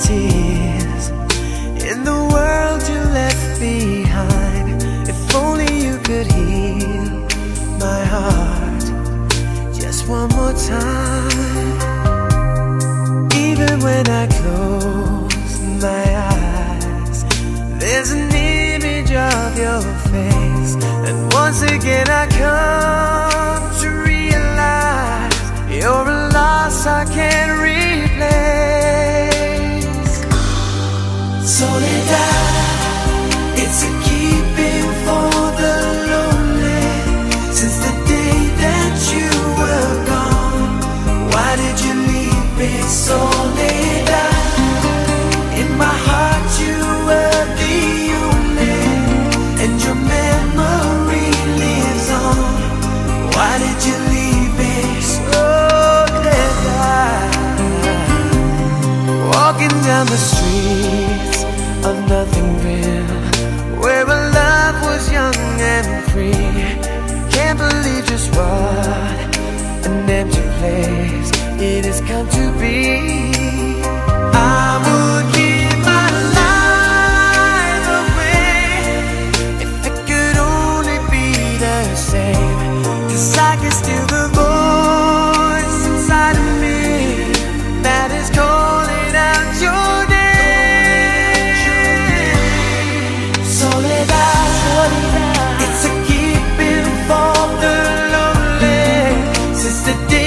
tears. In the world you left behind If only you could heal my heart. Just one more time. Even when I close my eyes There's an image of your face. And once again I come die. The day.